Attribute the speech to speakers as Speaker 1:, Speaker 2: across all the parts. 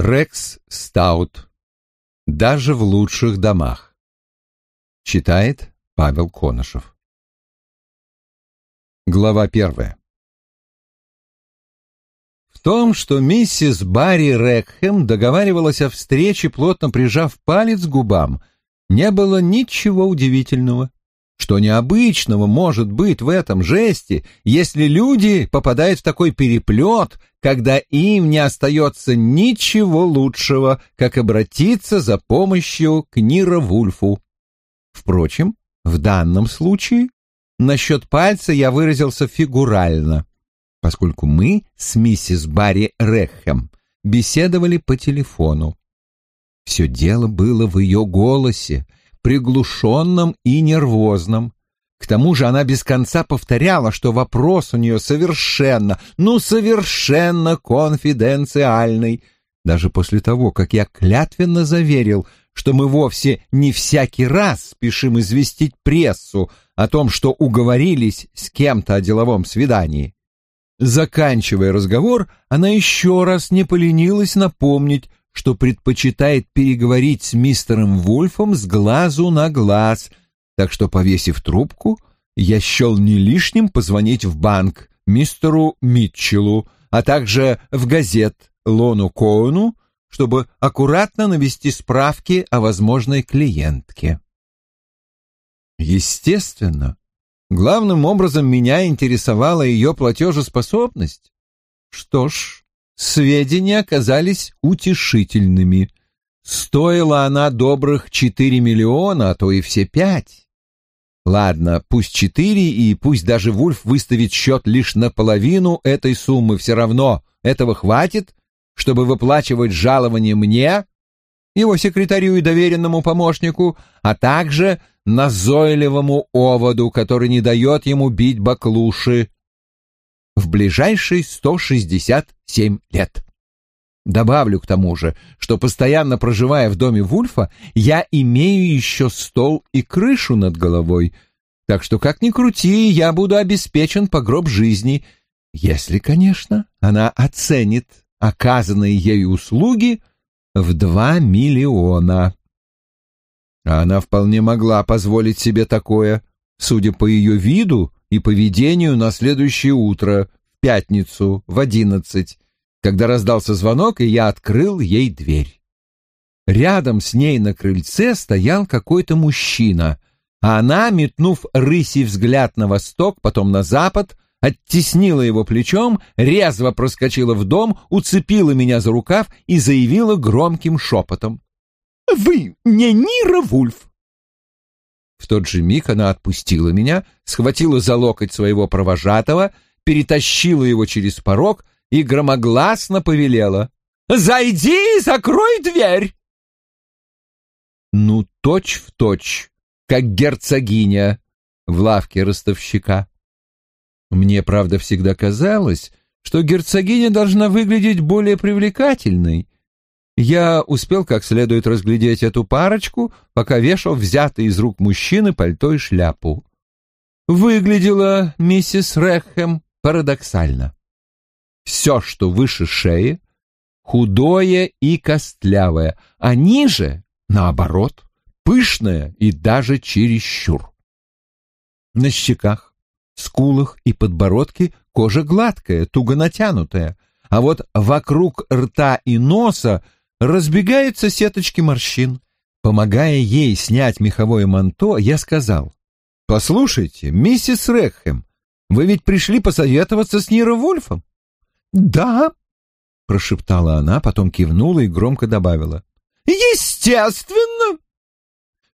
Speaker 1: Рекс Стаут. Даже в лучших домах. Читает Павел Конышев. Глава первая. В том, что миссис Барри Рекхэм договаривалась о встрече, плотно прижав палец к губам, не было ничего удивительного. Что необычного может быть в этом жесте, если люди попадают в такой переплет, когда им не остается ничего лучшего, как обратиться за помощью к Нира Вульфу? Впрочем, в данном случае насчет пальца я выразился фигурально, поскольку мы с миссис Барри Рехем беседовали по телефону. Все дело было в ее голосе, приглушенном и нервозном. К тому же она без конца повторяла, что вопрос у нее совершенно, ну совершенно конфиденциальный, даже после того, как я клятвенно заверил, что мы вовсе не всякий раз спешим известить прессу о том, что уговорились с кем-то о деловом свидании. Заканчивая разговор, она еще раз не поленилась напомнить, что предпочитает переговорить с мистером Вульфом с глазу на глаз, так что, повесив трубку, я счел не лишним позвонить в банк мистеру Митчеллу, а также в газет Лону Коуну, чтобы аккуратно навести справки о возможной клиентке. Естественно, главным образом меня интересовала ее платежеспособность. Что ж, сведения оказались утешительными. Стоила она добрых четыре миллиона, а то и все пять. Ладно, пусть четыре, и пусть даже Вульф выставит счет лишь наполовину этой суммы, все равно этого хватит, чтобы выплачивать жалование мне, его секретарю и доверенному помощнику, а также назойливому оводу, который не дает ему бить баклуши в ближайшие 167 лет. Добавлю к тому же, что постоянно проживая в доме Вульфа, я имею еще стол и крышу над головой, так что, как ни крути, я буду обеспечен по гроб жизни, если, конечно, она оценит оказанные ею услуги в два миллиона. А она вполне могла позволить себе такое, судя по ее виду и поведению на следующее утро, в пятницу, в одиннадцать, когда раздался звонок, и я открыл ей дверь. Рядом с ней на крыльце стоял какой-то мужчина, а она, метнув рысий взгляд на восток, потом на запад, оттеснила его плечом, резво проскочила в дом, уцепила меня за рукав и заявила громким шепотом. «Вы не Нира Вульф!» В тот же миг она отпустила меня, схватила за локоть своего провожатого, перетащила его через порог и громогласно повелела. «Зайди и закрой дверь!» Ну, точь в точь, как герцогиня в лавке ростовщика. Мне, правда, всегда казалось, что герцогиня должна выглядеть более привлекательной. Я успел как следует разглядеть эту парочку, пока вешал взятый из рук мужчины пальто и шляпу. Выглядела миссис Рэхэм парадоксально. Все, что выше шеи, худое и костлявое, а ниже, наоборот, пышное и даже чересчур. На щеках, скулах и подбородке кожа гладкая, туго натянутая, а вот вокруг рта и носа разбегаются сеточки морщин. Помогая ей снять меховое манто, я сказал, «Послушайте, миссис Рекхэм, вы ведь пришли посоветоваться с Ниро Вульфом?» «Да», — прошептала она, потом кивнула и громко добавила, «Естественно!»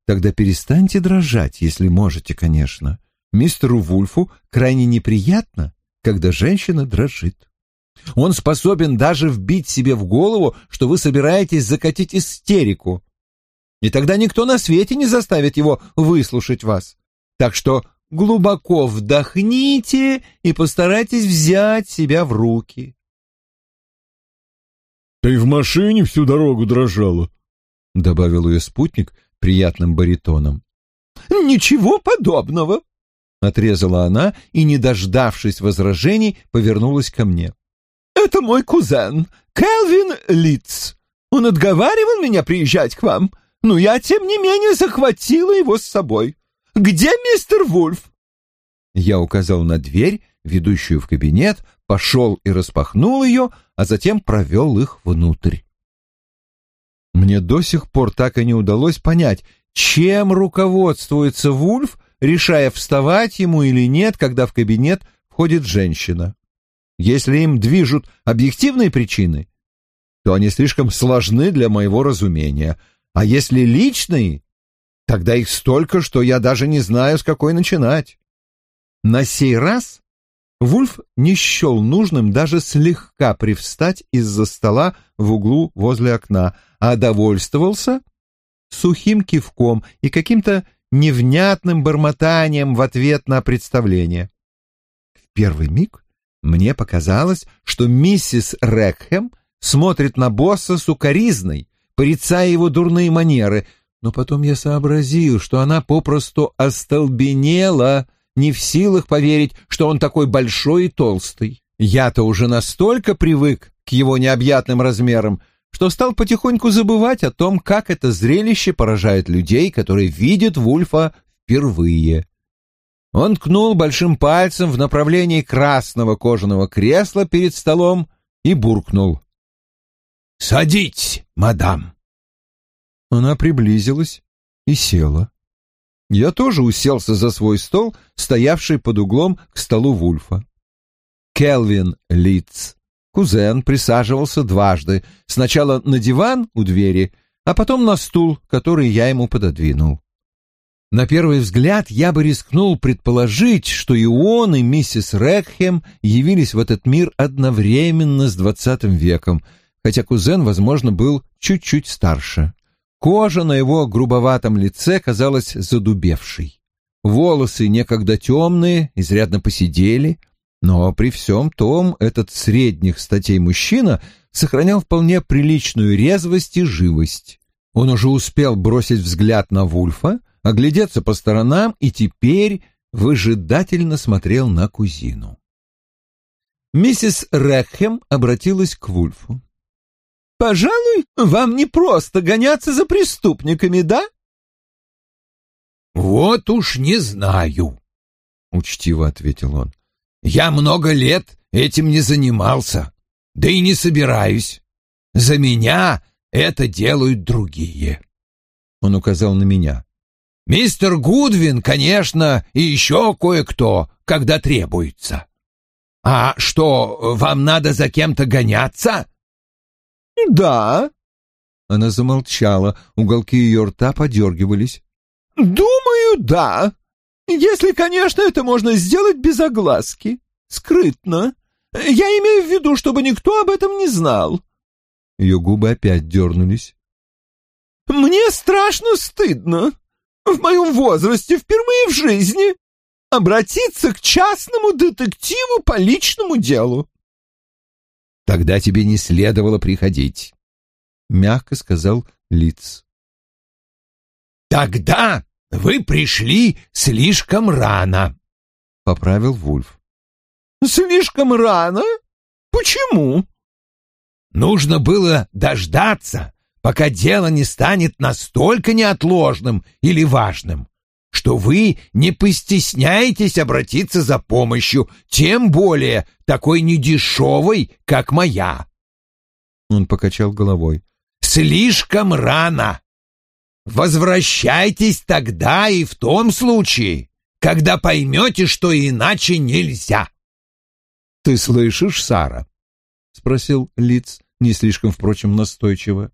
Speaker 1: «Тогда перестаньте дрожать, если можете, конечно. Мистеру Вульфу крайне неприятно, когда женщина дрожит. Он способен даже вбить себе в голову, что вы собираетесь закатить истерику. И тогда никто на свете не заставит его выслушать вас. Так что глубоко вдохните и постарайтесь взять себя в руки.
Speaker 2: «Ты в машине всю дорогу дрожала», — добавил ее спутник приятным баритоном.
Speaker 1: «Ничего подобного», Отрезала она и, не дождавшись возражений, повернулась ко мне. «Это мой кузен, Келвин Литц.
Speaker 3: Он отговаривал меня приезжать к вам, но я, тем не менее, захватила его с собой. Где мистер Вульф?»
Speaker 1: Я указал на дверь, ведущую в кабинет, пошел и распахнул ее, а затем провел их внутрь. Мне до сих пор так и не удалось понять, чем руководствуется Вульф, решая, вставать ему или нет, когда в кабинет входит женщина. Если им движут объективные причины, то они слишком сложны для моего разумения, а если личные, тогда их столько, что я даже не знаю, с какой начинать. На сей раз Вульф не счел нужным даже слегка привстать из-за стола в углу возле окна, а довольствовался сухим кивком и каким-то невнятным бормотанием в ответ на представление. В первый миг мне показалось, что миссис Рекхэм смотрит на босса с укоризной, порицая его дурные манеры, но потом я сообразил, что она попросту остолбенела, не в силах поверить, что он такой большой и толстый. Я-то уже настолько привык к его необъятным размерам, что стал потихоньку забывать о том, как это зрелище поражает людей, которые видят Вульфа впервые. Он ткнул большим пальцем в направлении красного кожаного кресла перед столом и буркнул. «Садитесь, мадам!» Она приблизилась и села. Я тоже уселся за свой стол, стоявший под углом к столу Вульфа. Келвин Литц Кузен присаживался дважды, сначала на диван у двери, а потом на стул, который я ему пододвинул. На первый взгляд я бы рискнул предположить, что и он, и миссис Рекхем явились в этот мир одновременно с двадцатым веком, хотя кузен, возможно, был чуть-чуть старше. Кожа на его грубоватом лице казалась задубевшей. Волосы некогда темные, изрядно посидели — но при всем том этот средних статей мужчина сохранял вполне приличную резвость и живость. Он уже успел бросить взгляд на Вульфа, оглядеться по сторонам и теперь выжидательно смотрел на кузину. Миссис Рекхем обратилась к Вульфу. «Пожалуй, вам не просто гоняться за преступниками, да?»
Speaker 4: «Вот уж не знаю», — учтиво ответил он. Я много лет этим не занимался, да и не собираюсь. За меня это делают другие. Он указал на меня. Мистер Гудвин, конечно, и еще кое-кто, когда требуется. А что, вам надо за кем-то гоняться?
Speaker 3: Да.
Speaker 1: Она замолчала, уголки ее рта подергивались.
Speaker 3: Думаю, да. Если, конечно, это можно сделать без огласки. Скрытно. Я имею в виду, чтобы никто об этом не знал.
Speaker 1: Ее губы опять дернулись.
Speaker 3: Мне страшно стыдно. В моем возрасте впервые в жизни обратиться к частному детективу по личному делу.
Speaker 1: Тогда тебе не следовало приходить, мягко сказал Лиц.
Speaker 4: Тогда вы пришли слишком рано,
Speaker 1: поправил Вульф.
Speaker 3: Слишком рано? Почему?
Speaker 4: Нужно было дождаться, пока дело не станет настолько неотложным или важным, что вы не постесняетесь обратиться за помощью, тем более такой недешевой, как моя.
Speaker 1: Он покачал головой.
Speaker 4: Слишком рано. Возвращайтесь тогда и в том случае, когда поймете, что иначе нельзя.
Speaker 1: «Ты слышишь, Сара?» — спросил Лиц, не слишком, впрочем, настойчиво.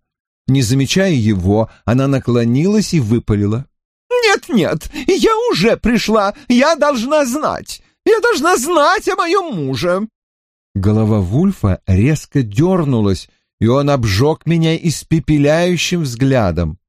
Speaker 1: Не замечая его, она наклонилась и выпалила.
Speaker 3: «Нет-нет, я уже пришла, я должна знать, я должна знать о моем муже!»
Speaker 1: Голова Вульфа резко дернулась, и он обжег меня испепеляющим взглядом.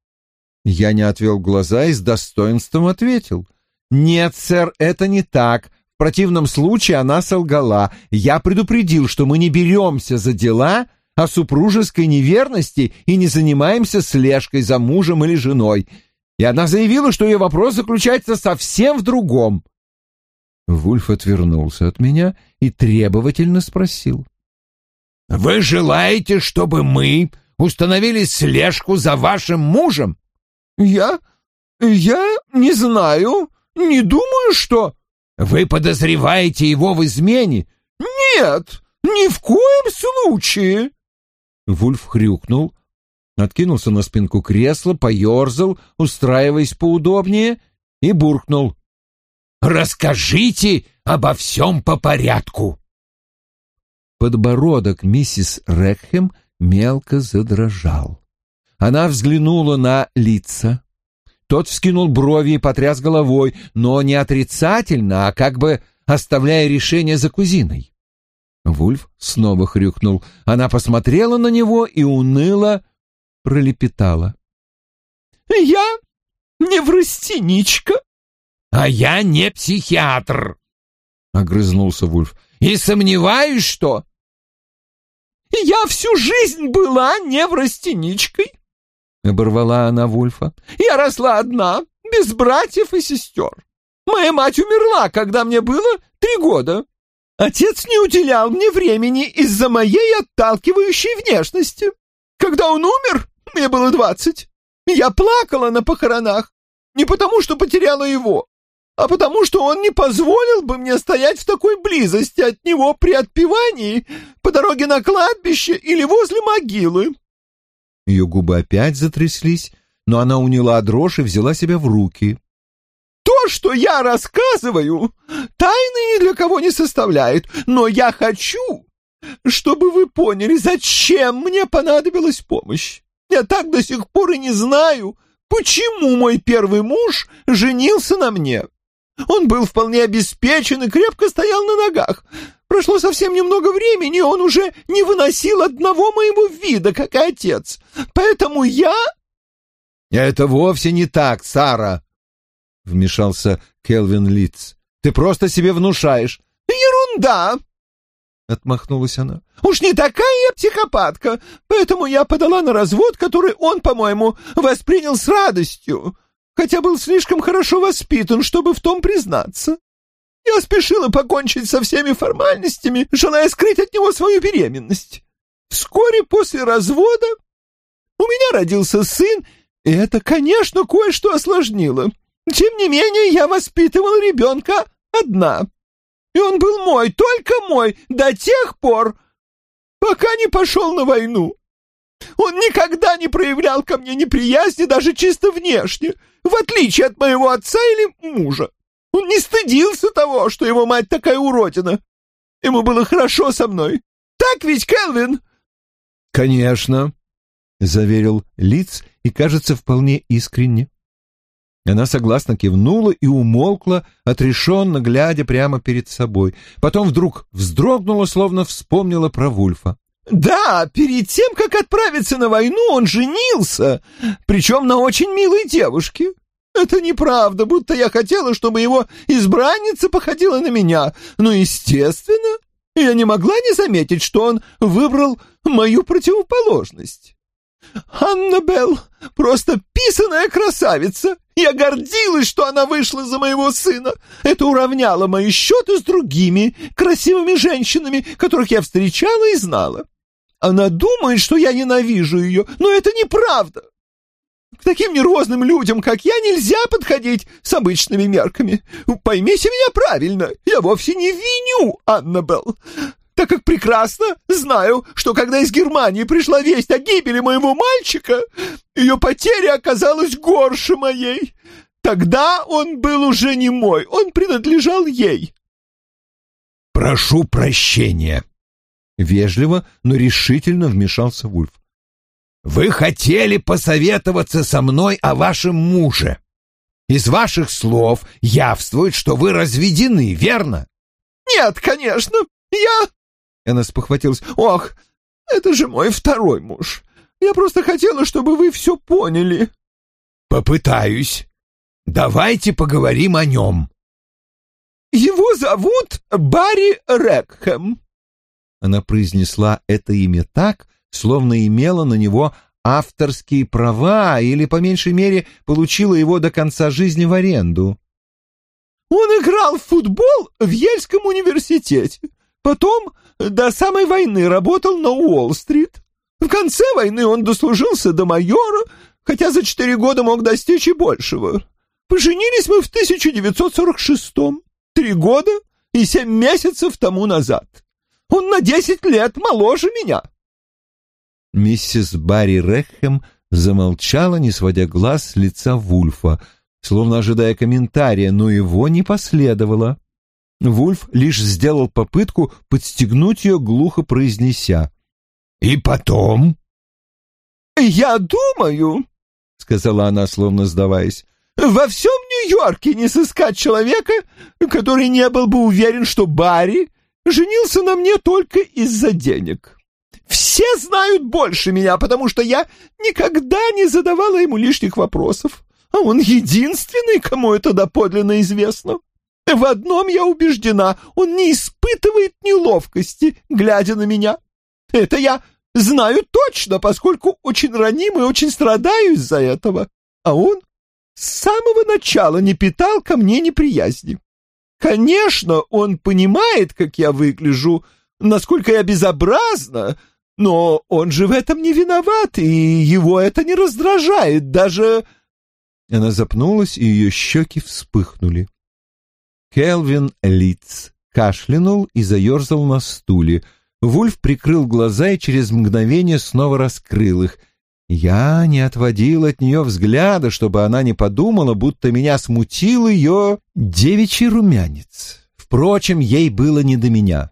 Speaker 1: Я не отвел глаза и с достоинством ответил. «Нет, сэр, это не так. В противном случае она солгала. Я предупредил, что мы не беремся за дела о супружеской неверности и не занимаемся слежкой за мужем или женой. И она заявила, что ее вопрос заключается совсем в другом». Вульф отвернулся от меня и требовательно спросил.
Speaker 4: «Вы желаете, чтобы мы установили слежку за вашим мужем?
Speaker 3: Я... я не знаю, не думаю, что...
Speaker 4: Вы подозреваете его в измене?
Speaker 3: Нет, ни в коем случае.
Speaker 1: Вульф хрюкнул, откинулся на спинку кресла, поерзал, устраиваясь поудобнее, и буркнул.
Speaker 4: «Расскажите обо всем по порядку!»
Speaker 1: Подбородок миссис Рекхем мелко задрожал. Она взглянула на лица. Тот вскинул брови и потряс головой, но не отрицательно, а как бы оставляя решение за кузиной. Вульф снова хрюкнул. Она посмотрела на него и уныло пролепетала.
Speaker 3: «Я неврастеничка».
Speaker 4: «А я не психиатр», — огрызнулся Вульф. «И сомневаюсь, что...»
Speaker 3: «Я всю жизнь была неврастеничкой», — оборвала она Вульфа. «Я росла одна, без братьев и сестер. Моя мать умерла, когда мне было три года. Отец не уделял мне времени из-за моей отталкивающей внешности. Когда он умер, мне было двадцать. Я плакала на похоронах. Не потому, что потеряла его, а потому, что он не позволил бы мне стоять в такой близости от него при отпевании по дороге на кладбище или возле могилы.
Speaker 1: Ее губы опять затряслись, но она уняла дрожь и взяла себя в руки.
Speaker 3: «То, что я рассказываю, тайны ни для кого не составляет, но я хочу, чтобы вы поняли, зачем мне понадобилась помощь. Я так до сих пор и не знаю, почему мой первый муж женился на мне. Он был вполне обеспечен и крепко стоял на ногах. Прошло совсем немного времени, и он уже не выносил одного моего вида, как и отец. Поэтому я...»
Speaker 1: «Это вовсе не так, Сара!» — вмешался Келвин Литц. «Ты просто себе внушаешь».
Speaker 3: «Ерунда!» — отмахнулась она. «Уж не такая я психопатка, поэтому я подала на развод, который он, по-моему, воспринял с радостью хотя был слишком хорошо воспитан, чтобы в том признаться. Я спешила покончить со всеми формальностями, желая скрыть от него свою беременность. Вскоре после развода у меня родился сын, и это, конечно, кое-что осложнило. Тем не менее, я воспитывала ребенка одна. И он был мой, только мой, до тех пор, пока не пошел на войну. Он никогда не проявлял ко мне неприязни даже чисто внешне, в отличие от моего отца или мужа. Он не стыдился того, что его мать такая уродина. Ему было хорошо со мной. Так ведь, Келвин?»
Speaker 1: «Конечно», — заверил Лиц и, кажется, вполне искренне. Она согласно кивнула и умолкла, отрешенно глядя прямо перед собой. Потом вдруг вздрогнула, словно вспомнила про Вульфа.
Speaker 3: Да, перед тем, как отправиться на войну, он женился, причем на очень милой девушке. Это неправда, будто я хотела, чтобы его избранница походила на меня. Но, естественно, я не могла не заметить, что он выбрал мою противоположность. Аннабелл просто писаная красавица. Я гордилась, что она вышла за моего сына. Это уравняло мои счеты с другими красивыми женщинами, которых я встречала и знала. Она думает, что я ненавижу ее, но это неправда. К таким нервозным людям, как я, нельзя подходить с обычными мерками. Поймите меня правильно, я вовсе не виню Аннабелл, так как прекрасно знаю, что когда из Германии пришла весть о гибели моего мальчика, ее потеря оказалась горше моей. Тогда он был уже не мой, он принадлежал ей.
Speaker 4: «Прошу прощения»,
Speaker 1: Вежливо, но решительно вмешался Вульф.
Speaker 4: «Вы хотели посоветоваться со мной о вашем муже. Из ваших слов явствует, что вы разведены, верно?»
Speaker 3: «Нет, конечно, я...» Она спохватилась. «Ох, это же мой второй муж. Я просто хотела, чтобы вы все поняли».
Speaker 4: «Попытаюсь. Давайте поговорим о нем».
Speaker 3: «Его зовут Барри Рекхэм»,
Speaker 1: она произнесла это имя так, словно имела на него авторские права или, по меньшей мере, получила его до конца жизни в аренду.
Speaker 3: «Он играл в футбол в Ельском университете. Потом до самой войны работал на Уолл-стрит. В конце войны он дослужился до майора, хотя за четыре года мог достичь и большего. Поженились мы в 1946-м, три года и семь месяцев тому назад. Он на десять лет моложе меня.
Speaker 1: Миссис Барри Рекхэм замолчала, не сводя глаз с лица Вульфа, словно ожидая комментария, но его не последовало. Вульф лишь сделал попытку подстегнуть ее, глухо произнеся.
Speaker 4: «И потом?»
Speaker 3: «Я думаю», — сказала она, словно сдаваясь, «во всем Нью-Йорке не сыскать человека, который не был бы уверен, что Барри женился на мне только из-за денег. Все знают больше меня, потому что я никогда не задавала ему лишних вопросов, а он единственный, кому это доподлинно известно. В одном я убеждена, он не испытывает неловкости, глядя на меня. Это я знаю точно, поскольку оченьраним и очень страдаю из-за этого. А он с самого начала не питал ко мне неприязни. Конечно, он понимает, как я выгляжу, насколько я безобразна, но он же в этом не виноват, и его это не раздражает, даже...»
Speaker 1: Она запнулась, и ее щеки вспыхнули. Келвин Литц кашлянул и заерзал на стуле. Вульф прикрыл глаза и через мгновение снова раскрыл их. Я не отводил от нее взгляда, чтобы она не подумала, будто меня смутил ее девичий румянец. Впрочем, ей было не до меня.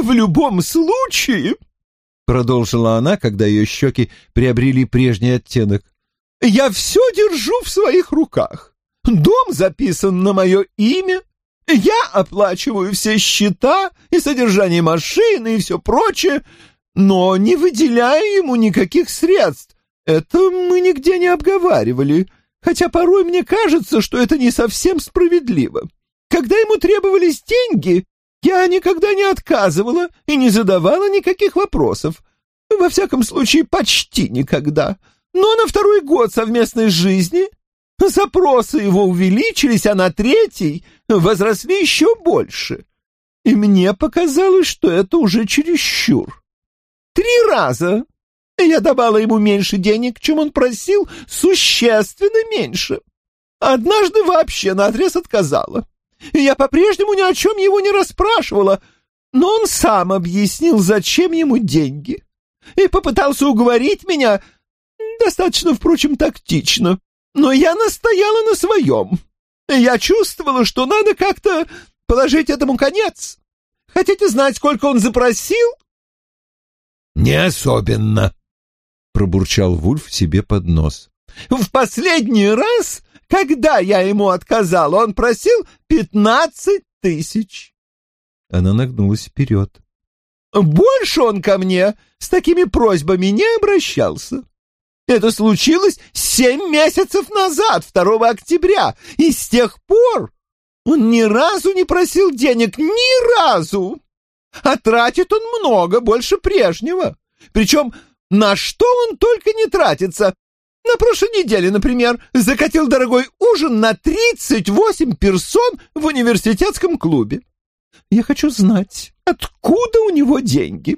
Speaker 3: «В любом случае», — продолжила она, когда ее щеки приобрели прежний оттенок, — «я все держу в своих руках. Дом записан на мое имя, я оплачиваю все счета и содержание машины и все прочее, но не выделяю ему никаких средств. Это мы нигде не обговаривали, хотя порой мне кажется, что это не совсем справедливо. Когда ему требовались деньги, я никогда не отказывала и не задавала никаких вопросов. Во всяком случае, почти никогда. Но на второй год совместной жизни Запросы его увеличились, а на третий возросли еще больше. И мне показалось, что это уже чересчур. Три раза я давала ему меньше денег, чем он просил, существенно меньше. Однажды вообще наотрез отказала. Я по-прежнему ни о чем его не расспрашивала, но он сам объяснил, зачем ему деньги, и попытался уговорить меня, достаточно, впрочем, тактично, но я настояла на своем. Я чувствовала, что надо как-то положить этому конец. Хотите знать, сколько он запросил?»
Speaker 4: «Не особенно», — пробурчал Вульф себе под нос.
Speaker 3: «В последний раз, когда я ему отказала, он просил пятнадцать тысяч».
Speaker 1: Она нагнулась вперед.
Speaker 3: «Больше он ко мне с такими просьбами не обращался. Это случилось семь месяцев назад, 2 октября, и с тех пор он ни разу не просил денег, ни разу. А тратит он много, больше прежнего. Причем на что он только не тратится. На прошлой неделе, например, закатил дорогой ужин на 38 персон в университетском клубе. Я хочу знать, откуда у него деньги.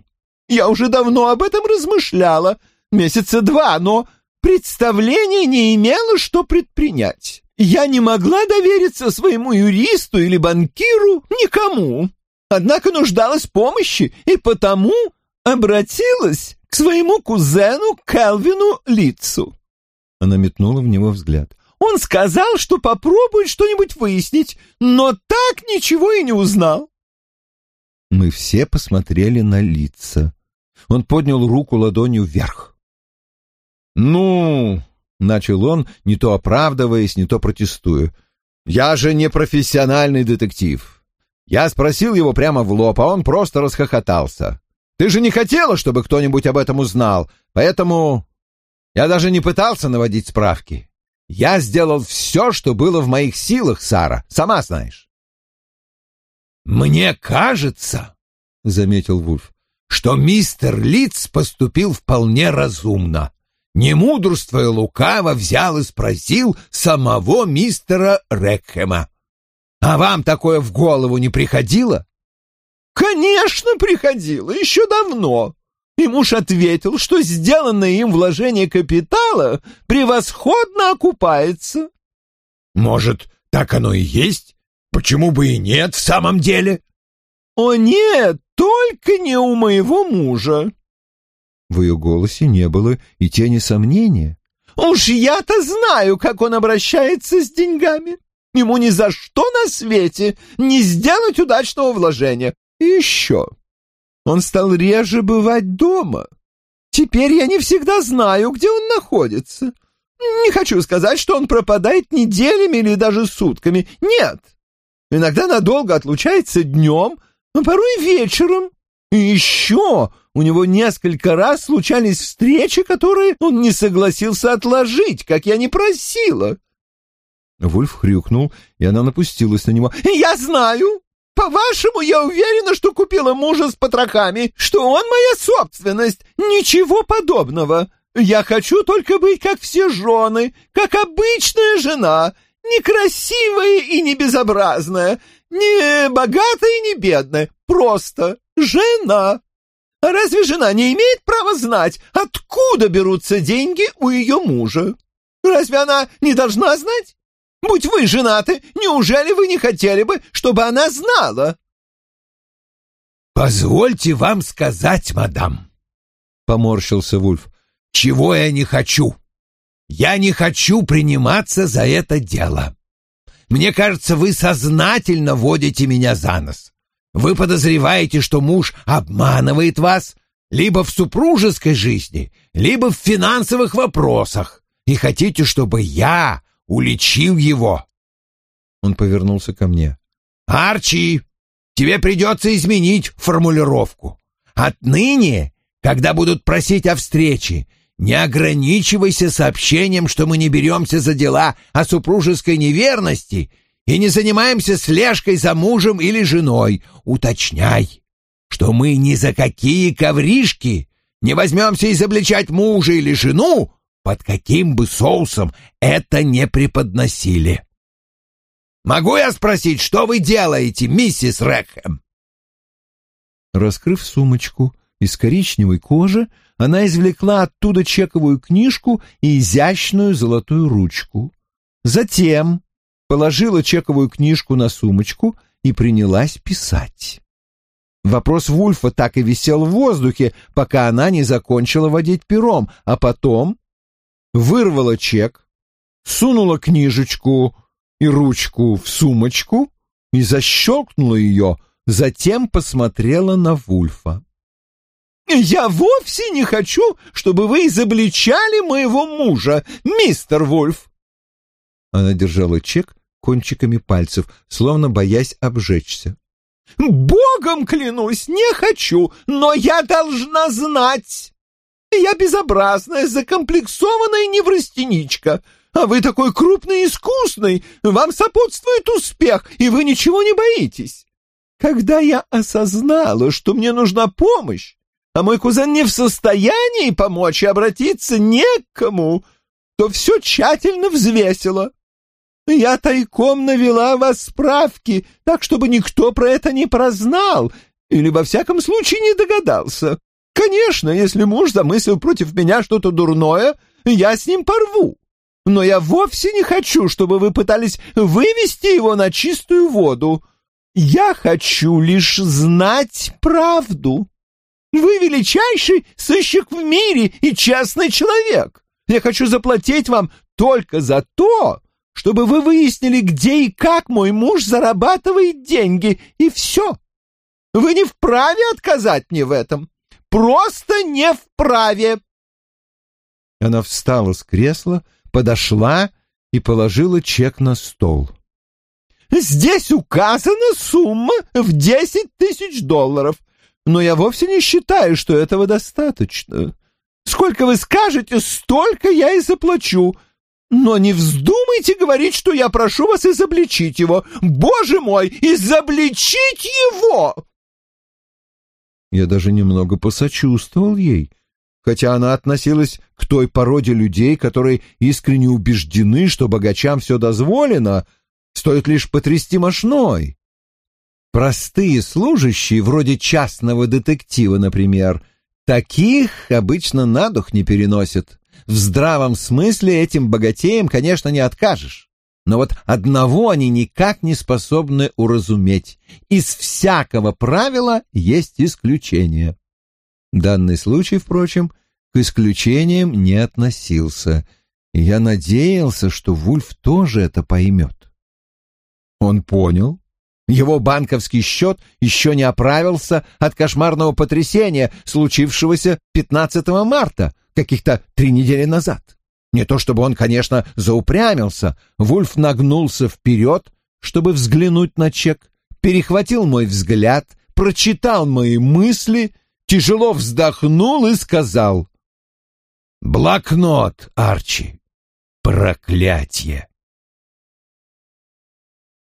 Speaker 3: Я уже давно об этом размышляла, месяца два, но представления не имела, что предпринять. Я не могла довериться своему юристу или банкиру никому. Однако нуждалась в помощи и потому обратилась к своему кузену Келвину Лицу.
Speaker 1: Она метнула в него взгляд.
Speaker 3: Он сказал, что попробует что-нибудь выяснить, но так ничего и не узнал.
Speaker 1: Мы все посмотрели на лица. Он поднял руку ладонью вверх.
Speaker 2: «Ну...» — начал он, не то оправдываясь, не то протестуя. «Я же не профессиональный детектив. Я спросил его прямо в лоб, а он просто расхохотался. Ты же не хотела, чтобы кто-нибудь об этом узнал, поэтому я даже не пытался наводить справки. Я сделал все, что было в моих силах, Сара, сама знаешь».
Speaker 4: «Мне кажется», — заметил Вульф, — «что мистер Литц поступил вполне разумно не мудрствуя лукаво, взял и спросил самого мистера Рекхема. «А вам такое в голову не приходило?»
Speaker 3: «Конечно, приходило, еще давно. и муж ответил, что сделанное им вложение капитала превосходно окупается.
Speaker 4: Может, так оно и есть? Почему бы и нет в самом деле?
Speaker 3: О нет, только не у моего мужа.
Speaker 2: В ее голосе не было и тени сомнения.
Speaker 3: Уж я-то знаю, как он обращается с деньгами. Ему ни за что на свете не сделать удачного вложения. И еще, он стал реже бывать дома. Теперь я не всегда знаю, где он находится. Не хочу сказать, что он пропадает неделями или даже сутками. Нет. Иногда надолго отлучается днем, а порой вечером. И еще у него несколько раз случались встречи, которые он не согласился отложить, как я не просила.
Speaker 2: Вульф хрюкнул, и она напустилась на него.
Speaker 3: «Я знаю! По-вашему, я уверена, что купила мужа с потрохами, что он моя собственность. Ничего подобного. Я хочу только быть как все жены, как обычная жена, некрасивая и не безобразная, не богатая и не бедная, просто жена. Разве жена не имеет права знать, откуда берутся деньги у ее мужа? Разве она не должна знать? Будь вы женаты, неужели вы не хотели бы, чтобы она знала?»
Speaker 4: «Позвольте вам сказать, мадам», — поморщился Вульф, — «чего я не хочу. Я не хочу приниматься за это дело. Мне кажется, вы сознательно водите меня за нос. Вы подозреваете, что муж обманывает вас либо в супружеской жизни, либо в финансовых вопросах, и хотите, чтобы я уличил его.
Speaker 2: Он повернулся ко мне.
Speaker 4: Арчи, тебе придется изменить формулировку. Отныне, когда будут просить о встрече, не ограничивайся сообщением, что мы не беремся за дела о супружеской неверности и не занимаемся слежкой за мужем или женой. Уточняй, что мы ни за какие ковришки не возьмемся изобличать мужа или жену под каким бы соусом это не преподносили. «Могу я спросить, что вы делаете, миссис Рэкхэм?»
Speaker 2: Раскрыв сумочку из коричневой кожи, она извлекла оттуда чековую книжку и изящную золотую ручку. Затем положила чековую книжку на сумочку и принялась писать. Вопрос Вульфа так и висел в воздухе, пока она не закончила водить пером, а потом вырвала чек, сунула книжечку и ручку в сумочку и защелкнула ее, затем посмотрела на Вульфа.
Speaker 3: «Я вовсе не хочу, чтобы вы изобличали моего мужа, мистер Вульф!»
Speaker 2: Она держала чек кончиками пальцев, словно боясь обжечься.
Speaker 3: «Богом клянусь, не хочу, но я должна знать!» Я безобразная, закомплексованная неврастеничка, а вы такой крупный и искусный, вам сопутствует успех, и вы ничего не боитесь. Когда я осознала, что мне нужна помощь, а мой кузен не в состоянии помочь и обратиться не к кому, то все тщательно взвесила. Я тайком навела вас справки, так, чтобы никто про это не прознал или, во всяком случае, не догадался. Конечно, если муж замыслил против меня что-то дурное, я с ним порву. Но я вовсе не хочу, чтобы вы пытались вывести его на чистую воду. Я хочу лишь знать правду. Вы величайший сыщик в мире и честный человек. Я хочу заплатить вам только за то, чтобы вы выяснили, где и как мой муж зарабатывает деньги, и все. Вы не вправе отказать мне в этом просто не вправе!»
Speaker 2: Она встала с кресла, подошла и положила чек на стол.
Speaker 3: «Здесь указана сумма в десять тысяч долларов, но я вовсе не считаю, что этого достаточно. Сколько вы скажете, столько я и заплачу. Но не вздумайте говорить, что я прошу вас изобличить его. Боже мой, изобличить его!»
Speaker 2: Я даже немного посочувствовал ей, хотя она относилась к той породе людей, которые искренне убеждены, что богачам все дозволено, стоит лишь потрясти мошной. Простые служащие, вроде частного детектива, например,
Speaker 1: Таких обычно на дух не переносят. В здравом смысле этим богатеям, конечно, не откажешь. Но вот одного они никак не способны уразуметь. Из всякого правила есть исключение. Данный случай, впрочем, к исключениям не относился, я надеялся, что Вульф тоже это поймет. Он понял. Его банковский счет еще не оправился от кошмарного потрясения, случившегося 15 марта, каких-то три недели назад. Не то чтобы он, конечно, заупрямился. Вульф нагнулся вперед, чтобы взглянуть на чек, перехватил мой взгляд, прочитал мои мысли, тяжело вздохнул и сказал. «Блокнот, Арчи! Проклятье!»